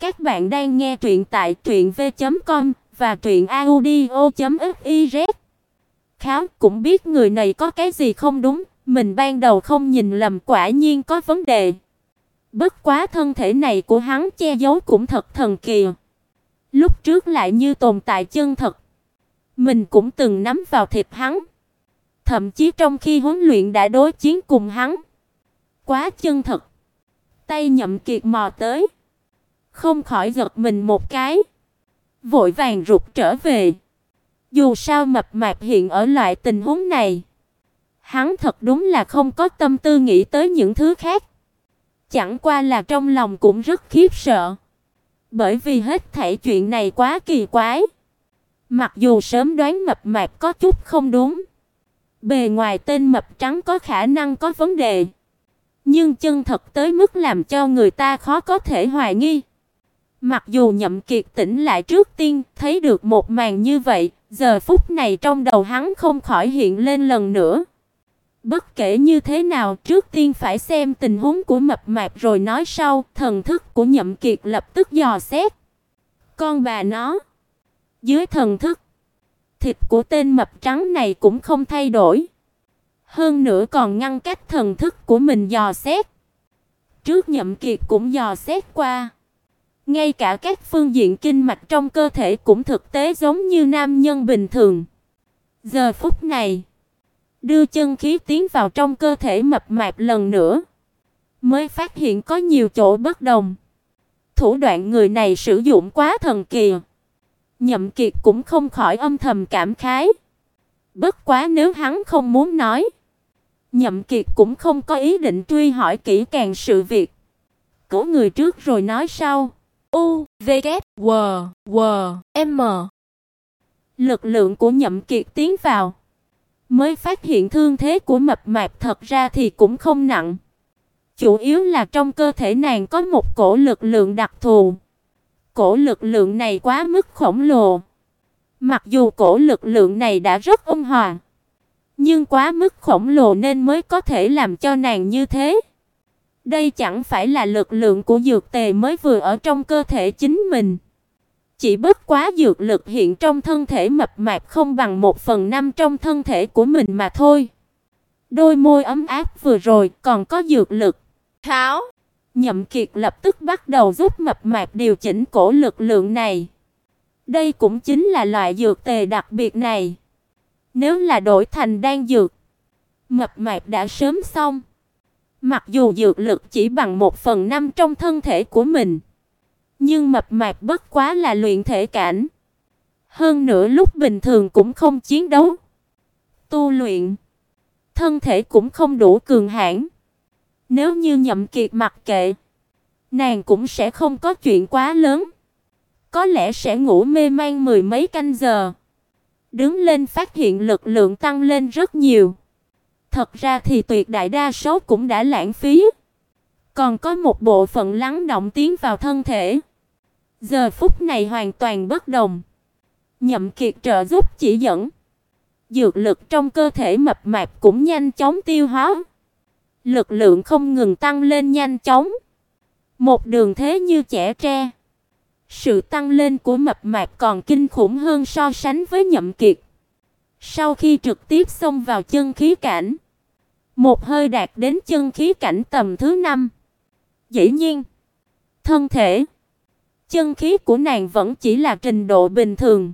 Các bạn đang nghe truyện tại truyệnv.com và truyệnaudio.fiz. Kháo cũng biết người này có cái gì không đúng, mình ban đầu không nhìn lầm quả nhiên có vấn đề. Bất quá thân thể này của hắn che giấu cũng thật thần kỳ. Lúc trước lại như tồn tại chân thật. Mình cũng từng nắm vào thịt hắn. Thậm chí trong khi huấn luyện đã đối chiến cùng hắn. Quá chân thật. Tay Nhậm Kiệt mò tới, không khỏi giật mình một cái, vội vàng rụt trở về. Dù sao mập mạp hiện ở loại tình huống này, hắn thật đúng là không có tâm tư nghĩ tới những thứ khác. Chẳng qua là trong lòng cũng rất khiếp sợ, bởi vì hết thảy chuyện này quá kỳ quái. Mặc dù sớm đoán mập mạp có chút không đúng, bề ngoài tên mập trắng có khả năng có vấn đề, nhưng chân thật tới mức làm cho người ta khó có thể hoài nghi. Mặc dù Nhậm Kiệt tỉnh lại trước tiên, thấy được một màn như vậy, giờ phút này trong đầu hắn không khỏi hiện lên lần nữa. Bất kể như thế nào, trước tiên phải xem tình huống của mập mạp rồi nói sau, thần thức của Nhậm Kiệt lập tức dò xét. Con bà nó, dưới thần thức, thịt của tên mập trắng này cũng không thay đổi. Hơn nữa còn ngăn cách thần thức của mình dò xét. Trước Nhậm Kiệt cũng dò xét qua. Ngay cả các phương diện kinh mạch trong cơ thể cũng thực tế giống như nam nhân bình thường. Giờ phút này, đưa chân khí tiến vào trong cơ thể mập mạp lần nữa, mới phát hiện có nhiều chỗ bất đồng. Thủ đoạn người này sử dụng quá thần kỳ. Nhậm Kiệt cũng không khỏi âm thầm cảm khái. Bất quá nếu hắn không muốn nói, Nhậm Kiệt cũng không có ý định truy hỏi kỹ càng sự việc. Cố người trước rồi nói sau. U, V, K, W, W, M. Lực lượng của Nhậm Kiệt tiến vào, mới phát hiện thương thế của mập mạp thật ra thì cũng không nặng. Chủ yếu là trong cơ thể nàng có một cổ lực lượng đặc thù. Cổ lực lượng này quá mức khổng lồ. Mặc dù cổ lực lượng này đã rất ôn hòa, nhưng quá mức khổng lồ nên mới có thể làm cho nàng như thế. Đây chẳng phải là lực lượng của dược tề mới vừa ở trong cơ thể chính mình. Chỉ bất quá dược lực hiện trong thân thể mập mạp không bằng một phần năm trong thân thể của mình mà thôi. Đôi môi ấm áp vừa rồi còn có dược lực. Tháo, Nhậm Kiệt lập tức bắt đầu giúp mập mạp điều chỉnh cổ lực lượng này. Đây cũng chính là loại dược tề đặc biệt này. Nếu là đổi thành đan dược, mập mạp đã sớm xong. Mặc dù dược lực chỉ bằng một phần năm trong thân thể của mình, nhưng mập mạp bất quá là luyện thể cảnh. Hơn nữa lúc bình thường cũng không chiến đấu, tu luyện, thân thể cũng không đủ cường hãn. Nếu như Nhậm Kiệt mặc kệ, nàng cũng sẽ không có chuyện quá lớn. Có lẽ sẽ ngủ mê man mười mấy canh giờ. Đứng lên phát hiện lực lượng tăng lên rất nhiều. Thật ra thì tuyệt đại đa số cũng đã lãng phí. Còn có một bộ phận lắng động tiến vào thân thể. Giờ phút này hoàn toàn bất đồng. Nhậm Kiệt trợ giúp chỉ dẫn. Dược lực trong cơ thể mập mạp cũng nhanh chóng tiêu hóa. Lực lượng không ngừng tăng lên nhanh chóng. Một đường thế như trẻ tre. Sự tăng lên của mập mạp còn kinh khủng hơn so sánh với Nhậm Kiệt. Sau khi trực tiếp xông vào chân khí cảnh, một hơi đạt đến chân khí cảnh tầm thứ năm. Dĩ nhiên, thân thể, chân khí của nàng vẫn chỉ là trình độ bình thường.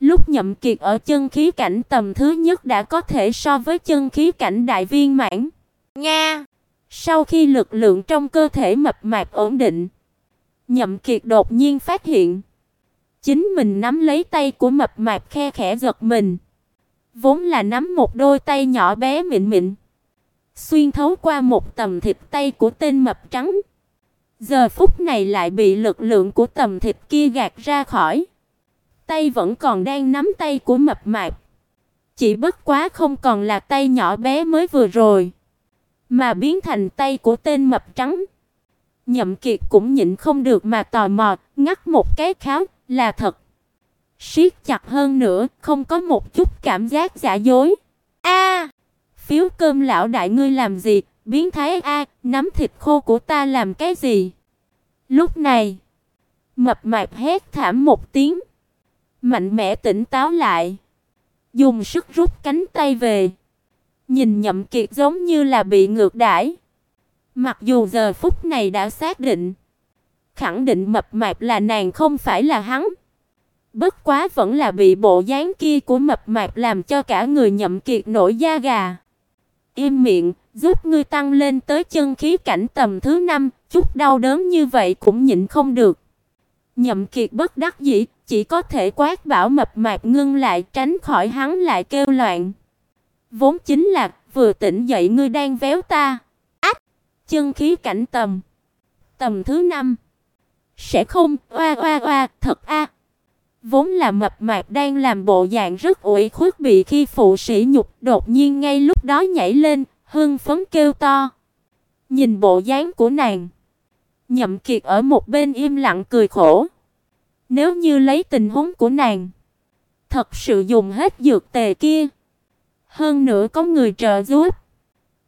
Lúc Nhậm Kiệt ở chân khí cảnh tầm thứ nhất đã có thể so với chân khí cảnh đại viên mãn. Nga, sau khi lực lượng trong cơ thể mập mạp ổn định, Nhậm Kiệt đột nhiên phát hiện, chính mình nắm lấy tay của mập mạp khe khẽ giật mình. Vốn là nắm một đôi tay nhỏ bé mịn mịn, xuyên thấu qua một tầm thịt tay của tên mập trắng. Giờ phút này lại bị lực lượng của tầm thịt kia gạt ra khỏi. Tay vẫn còn đang nắm tay của mập mạp. Chỉ bất quá không còn là tay nhỏ bé mới vừa rồi, mà biến thành tay của tên mập trắng. Nhậm Kiệt cũng nhịn không được mà tò mò, ngắt một cái kháo, là thật. Siết chặt hơn nữa, không có một chút cảm giác giả dối. Phiếu cơm lão đại ngươi làm gì? Biến thái a, nắm thịt khô của ta làm cái gì? Lúc này, Mập mạp hét thảm một tiếng, mạnh mẽ tỉnh táo lại, dùng sức rút cánh tay về. Nhìn Nhậm Kiệt giống như là bị ngược đãi. Mặc dù giờ phút này đã xác định, khẳng định mập mạp là nàng không phải là hắn. Bất quá vẫn là bị bộ dáng kia của mập mạp làm cho cả người Nhậm Kiệt nổi da gà. Im miệng, giúp ngươi tăng lên tới chân khí cảnh tầm thứ năm, chút đau đớn như vậy cũng nhịn không được. Nhậm Kiệt bất đắc dĩ, chỉ có thể quát bảo mập mạp ngưng lại, tránh khỏi hắn lại kêu loạn. Vốn chính là vừa tỉnh dậy ngươi đang véo ta. Ách, chân khí cảnh tầm tầm thứ năm sẽ không, oa oa oa, thật a. Vốn là mập mạp đang làm bộ dạng rất ủy khuất bị khi phụ sĩ nhục, đột nhiên ngay lúc đó nhảy lên, hưng phấn kêu to. Nhìn bộ dáng của nàng, Nhậm Kiệt ở một bên im lặng cười khổ. Nếu như lấy tình huống của nàng, thật sự dùng hết dược tề kia, hơn nữa có người trợ giúp,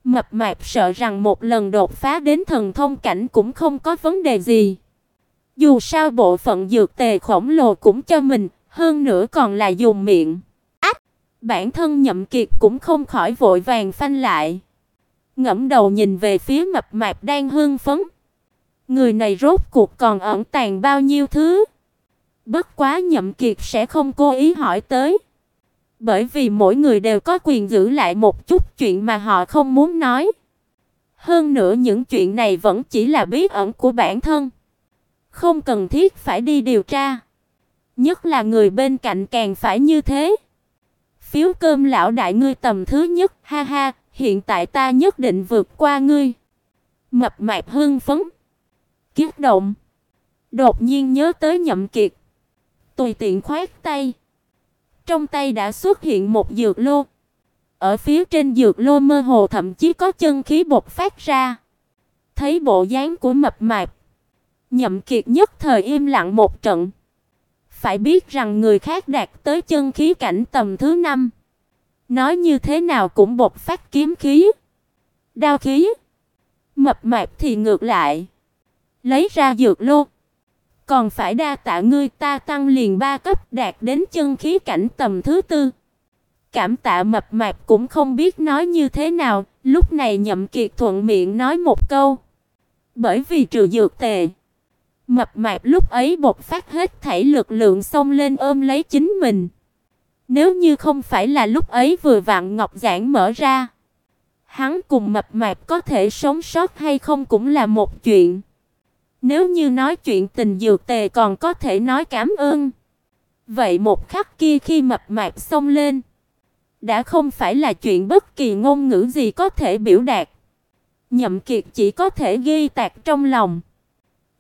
mập mạp sợ rằng một lần đột phá đến thần thông cảnh cũng không có vấn đề gì. Dù sao bộ phận dược tề khổng lồ cũng cho mình, hơn nữa còn là dùng miệng. Ách, bản thân Nhậm Kiệt cũng không khỏi vội vàng phanh lại. Ngẫm đầu nhìn về phía mập mạp đang hưng phấn. Người này rốt cuộc còn ẩn tàng bao nhiêu thứ? Bất quá Nhậm Kiệt sẽ không cố ý hỏi tới. Bởi vì mỗi người đều có quyền giữ lại một chút chuyện mà họ không muốn nói. Hơn nữa những chuyện này vẫn chỉ là bí ẩn của bản thân. Không cần thiết phải đi điều tra. Nhất là người bên cạnh càng phải như thế. Phiếu cơm lão đại ngươi tầm thứ nhất, ha ha, hiện tại ta nhất định vượt qua ngươi. Mập mạp hưng phấn, kiết động, đột nhiên nhớ tới Nhậm Kiệt, tùy tiện khoát tay. Trong tay đã xuất hiện một dược lô. Ở phía trên dược lô mơ hồ thậm chí có chân khí bộc phát ra. Thấy bộ dáng của mập mạp, Nhậm Kiệt nhất thời im lặng một trận. Phải biết rằng người khác đạt tới chân khí cảnh tầm thứ năm, nói như thế nào cũng bộc phát kiếm khí, đao khí. Mập mạp thì ngược lại, lấy ra dược lô, còn phải đa tạ ngươi ta tăng liền ba cấp đạt đến chân khí cảnh tầm thứ tư. Cảm tạ mập mạp cũng không biết nói như thế nào, lúc này Nhậm Kiệt thuận miệng nói một câu. Bởi vì trừ dược tề, Mập mạp lúc ấy bộc phát hết thảy lực lượng xông lên ôm lấy chính mình. Nếu như không phải là lúc ấy vừa vặn ngọc giản mở ra, hắn cùng mập mạp có thể sống sót hay không cũng là một chuyện. Nếu như nói chuyện tình dược tề còn có thể nói cảm ơn. Vậy một khắc kia khi mập mạp xông lên, đã không phải là chuyện bất kỳ ngôn ngữ gì có thể biểu đạt. Nhậm Kiệt chỉ có thể ghi tạc trong lòng.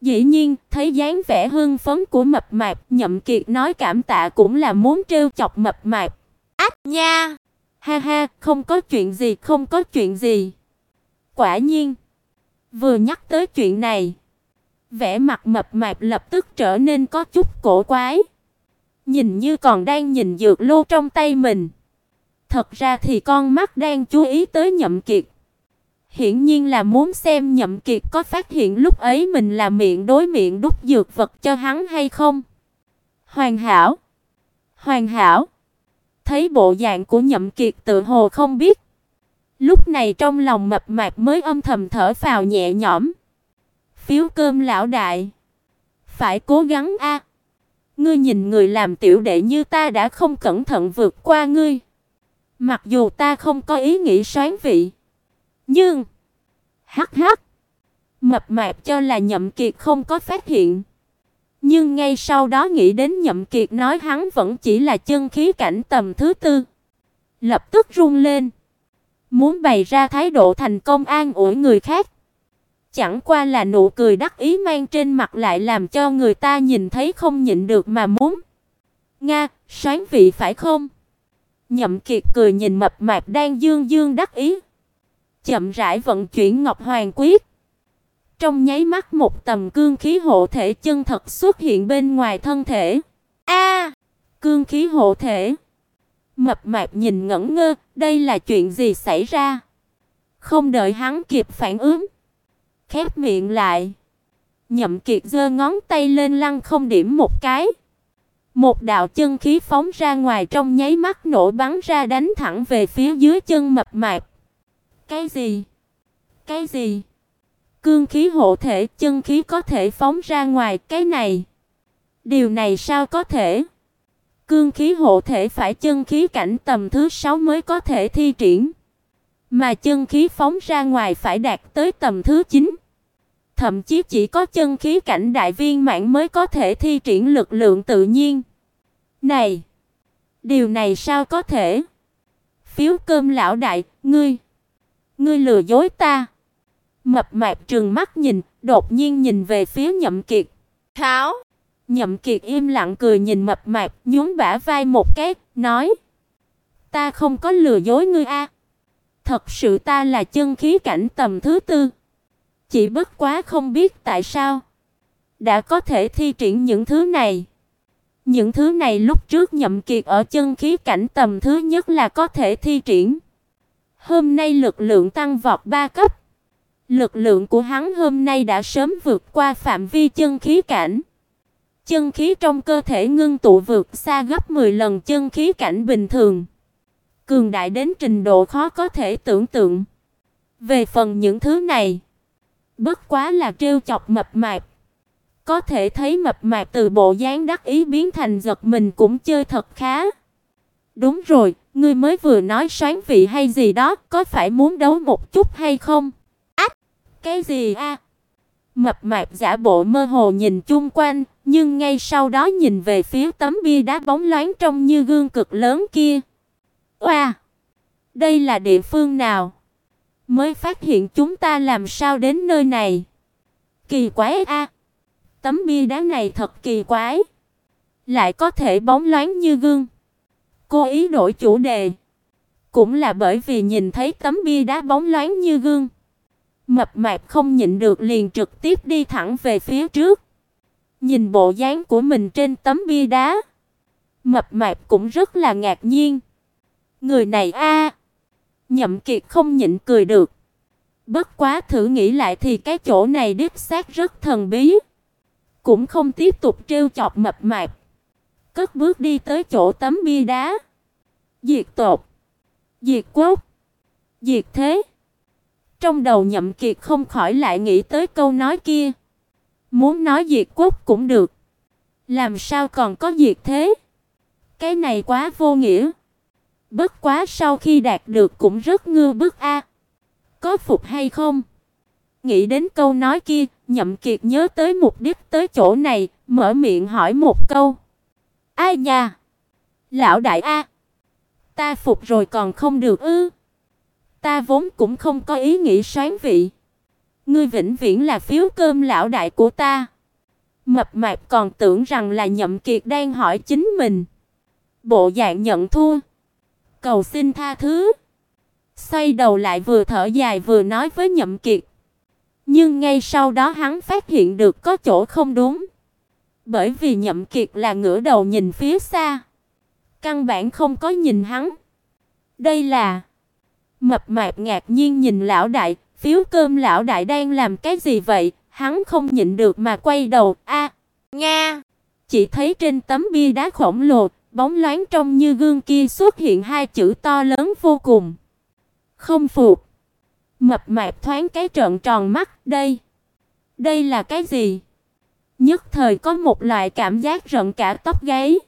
Dĩ nhiên, thấy dáng vẻ hưng phấn của mập mạp, Nhậm Kiệt nói cảm tạ cũng là muốn trêu chọc mập mạp. Ách nha! Ha ha, không có chuyện gì, không có chuyện gì. Quả nhiên, vừa nhắc tới chuyện này, vẻ mặt mập mạp lập tức trở nên có chút cổ quái. Nhìn như còn đang nhìn dược lô trong tay mình. Thật ra thì con mắt đang chú ý tới Nhậm Kiệt. Hiển nhiên là muốn xem Nhậm Kiệt có phát hiện lúc ấy mình là miệng đối miệng đút dược vật cho hắn hay không. Hoàn hảo. Hoàn hảo. Thấy bộ dạng của Nhậm Kiệt tự hồ không biết. Lúc này trong lòng mập mạp mới âm thầm thở phào nhẹ nhõm. Phiếu cơm lão đại. Phải cố gắng a. Ngươi nhìn người làm tiểu đệ như ta đã không cẩn thận vượt qua ngươi. Mặc dù ta không có ý nghĩ xoán vị, nhưng hắc hắc, mập mạp cho là Nhậm Kiệt không có phát hiện. Nhưng ngay sau đó nghĩ đến Nhậm Kiệt nói hắn vẫn chỉ là chân khí cảnh tầm thứ tư, lập tức run lên, muốn bày ra thái độ thành công an ủi người khác. Chẳng qua là nụ cười đắc ý mang trên mặt lại làm cho người ta nhìn thấy không nhịn được mà muốn. Nga, xoán vị phải không? Nhậm Kiệt cười nhìn mập mạp đang dương dương đắc ý chậm rãi vận chuyển Ngọc Hoàng quyết. Trong nháy mắt một tầm cương khí hộ thể chân thật xuất hiện bên ngoài thân thể. A, cương khí hộ thể. Mập mạp nhìn ngẩn ngơ, đây là chuyện gì xảy ra? Không đợi hắn kịp phản ứng, khép miệng lại, Nhậm Kiệt giơ ngón tay lên lăng không điểm một cái. Một đạo chân khí phóng ra ngoài trong nháy mắt nổ bắn ra đánh thẳng về phía dưới chân mập mạp. Cái gì? Cái gì? Cương khí hộ thể, chân khí có thể phóng ra ngoài, cái này. Điều này sao có thể? Cương khí hộ thể phải chân khí cảnh tầm thứ 6 mới có thể thi triển, mà chân khí phóng ra ngoài phải đạt tới tầm thứ 9. Thậm chí chỉ có chân khí cảnh đại viên mãn mới có thể thi triển lực lượng tự nhiên. Này, điều này sao có thể? Phiếu cơm lão đại, ngươi, ngươi lừa dối ta. Mập mạp trừng mắt nhìn, đột nhiên nhìn về phía Nhậm Kiệt. Tháo. Nhậm Kiệt im lặng cười nhìn mập mạp, nhún bả vai một cái, nói: "Ta không có lừa dối ngươi a. Thật sự ta là chân khí cảnh tầm thứ tư. Chỉ bất quá không biết tại sao đã có thể thi triển những thứ này. Những thứ này lúc trước Nhậm Kiệt ở chân khí cảnh tầm thứ nhất là có thể thi triển. Hôm nay lực lượng tăng vọt 3 cấp. Lực lượng của hắn hôm nay đã sớm vượt qua phạm vi chân khí cảnh. Chân khí trong cơ thể ngưng tụ vượt xa gấp 10 lần chân khí cảnh bình thường. Cường đại đến trình độ khó có thể tưởng tượng. Về phần những thứ này, bất quá là trêu chọc mập mạp. Có thể thấy mập mạp từ bộ dáng đắc ý biến thành giật mình cũng chơi thật khá. Đúng rồi, ngươi mới vừa nói sáng vị hay gì đó, có phải muốn đấu một chút hay không? Ách, cái gì a? Mập mạp giả bộ mơ hồ nhìn chung quanh, nhưng ngay sau đó nhìn về phía tấm bia đá bóng loáng trông như gương cực lớn kia. Oa, đây là địa phương nào? Mới phát hiện chúng ta làm sao đến nơi này? Kỳ quái a. Tấm bia đá này thật kỳ quái, lại có thể bóng loáng như gương. Cô ý đổi chủ đề, cũng là bởi vì nhìn thấy tấm bia đá bóng loáng như gương. Mập mạp không nhịn được liền trực tiếp đi thẳng về phía trước. Nhìn bộ dáng của mình trên tấm bia đá, mập mạp cũng rất là ngạc nhiên. Người này a, Nhậm Kiệt không nhịn cười được. Bất quá thử nghĩ lại thì cái chỗ này đích xác rất thần bí cũng không tiếp tục trêu chọc mập mạp. Cất bước đi tới chỗ tấm bia đá. Diệt tộc, diệt quốc, diệt thế. Trong đầu Nhậm Kiệt không khỏi lại nghĩ tới câu nói kia. Muốn nói diệt quốc cũng được, làm sao còn có diệt thế? Cái này quá vô nghĩa. Bất quá sau khi đạt được cũng rất ngư bức a. Có phục hay không? Nghĩ đến câu nói kia, Nhậm Kiệt nhớ tới mục đích tới chỗ này, mở miệng hỏi một câu. Ai nha? Lão đại a. Ta phục rồi còn không được ư? Ta vốn cũng không có ý nghĩ xoán vị. Ngươi vĩnh viễn là phiếu cơm lão đại của ta. Mập mạp còn tưởng rằng là Nhậm Kiệt đang hỏi chính mình. Bộ dạng nhận thua. Cầu xin tha thứ. Xoay đầu lại vừa thở dài vừa nói với Nhậm Kiệt. Nhưng ngay sau đó hắn phát hiện được có chỗ không đúng. Bởi vì Nhậm Kiệt là ngửa đầu nhìn phía xa, căn bản không có nhìn hắn. Đây là Mập mạp ngạc nhiên nhìn lão đại, phiếu cơm lão đại đang làm cái gì vậy? Hắn không nhịn được mà quay đầu, a, nga. Chỉ thấy trên tấm bia đá khổng lồ, bóng loáng trong như gương kia xuất hiện hai chữ to lớn vô cùng. Không phục. Mập mạp thoáng cái trợn tròn mắt, đây, đây là cái gì? Nhất thời có một loại cảm giác rợn cả tóc gáy.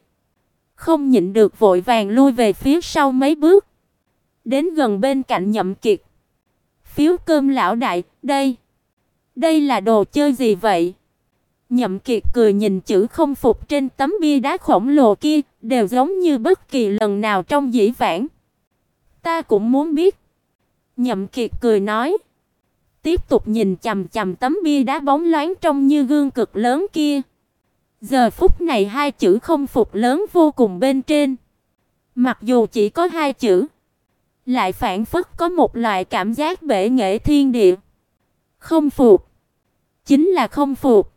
Không nhịn được vội vàng lui về phía sau mấy bước, đến gần bên cạnh Nhậm Kiệt. Phiếu cơm lão đại, đây, đây là đồ chơi gì vậy? Nhậm Kiệt cười nhìn chữ không phục trên tấm bia đá khổng lồ kia, đều giống như bất kỳ lần nào trong dĩ vãng. Ta cũng muốn biết. Nhậm Kiệt cười nói, tiếp tục nhìn chằm chằm tấm bia đá bóng loáng trông như gương cực lớn kia. Giờ phút này hai chữ không phục lớn vô cùng bên trên. Mặc dù chỉ có hai chữ, lại phản phất có một loại cảm giác bể nghệ thiên địa. Không phục, chính là không phục.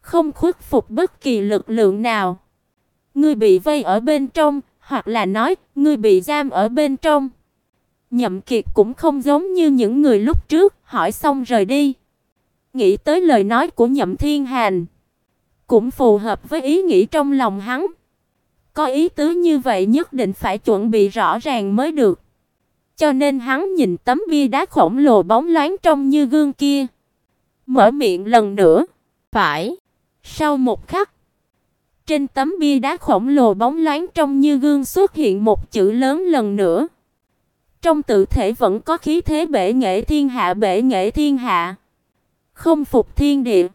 Không khuất phục bất kỳ lực lượng nào. Ngươi bị vây ở bên trong, hoặc là nói, ngươi bị giam ở bên trong. Nhậm Kiệt cũng không giống như những người lúc trước, hỏi xong rời đi. Nghĩ tới lời nói của Nhậm Thiên Hành, cũng phù hợp với ý nghĩ trong lòng hắn. Có ý tứ như vậy nhất định phải chuẩn bị rõ ràng mới được. Cho nên hắn nhìn tấm bia đá khổng lồ bóng loáng trong như gương kia, mở miệng lần nữa. Phải. Sau một khắc, trên tấm bia đá khổng lồ bóng loáng trong như gương xuất hiện một chữ lớn lần nữa. Trong tự thể vẫn có khí thế bể nghệ thiên hạ bể nghệ thiên hạ. Không phục thiên địa.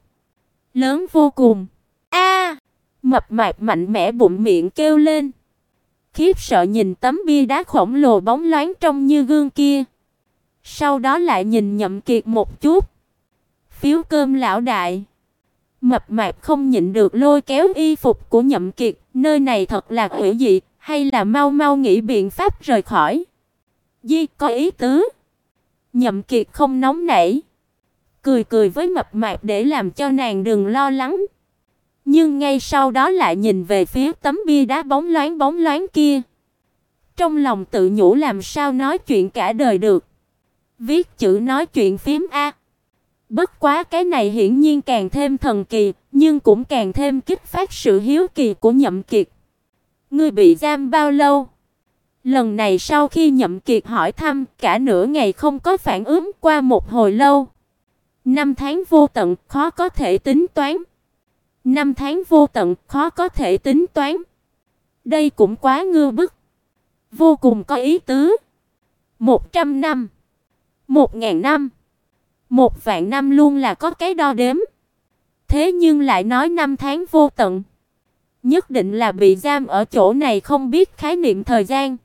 Lớn vô cùng. A! mập mạp mạnh mẽ bụng miệng kêu lên. Khiếp sợ nhìn tấm bia đá khổng lồ bóng loáng trong như gương kia. Sau đó lại nhìn Nhậm Kiệt một chút. Phiếu cơm lão đại. Mập mạp không nhịn được lôi kéo y phục của Nhậm Kiệt, nơi này thật là quỷ dị, hay là mau mau nghĩ biện pháp rời khỏi. Di có ý tứ. Nhậm Kiệt không nóng nảy, cười cười với mập mạp để làm cho nàng đừng lo lắng. Nhưng ngay sau đó lại nhìn về phía tấm bia đá bóng loáng bóng loáng kia. Trong lòng tự nhủ làm sao nói chuyện cả đời được. Viết chữ nói chuyện phím a. Bất quá cái này hiển nhiên càng thêm thần kỳ, nhưng cũng càng thêm kích phát sự hiếu kỳ của Nhậm Kiệt. Ngươi bị giam bao lâu? Lần này sau khi Nhậm Kiệt hỏi thăm, cả nửa ngày không có phản ứng qua một hồi lâu. Năm tháng vô tận, khó có thể tính toán. Năm tháng vô tận, khó có thể tính toán. Đây cũng quá ngư bức. Vô cùng có ý tứ. Một trăm năm. Một ngàn năm. Một vạn năm luôn là có cái đo đếm. Thế nhưng lại nói năm tháng vô tận. Nhất định là bị giam ở chỗ này không biết khái niệm thời gian.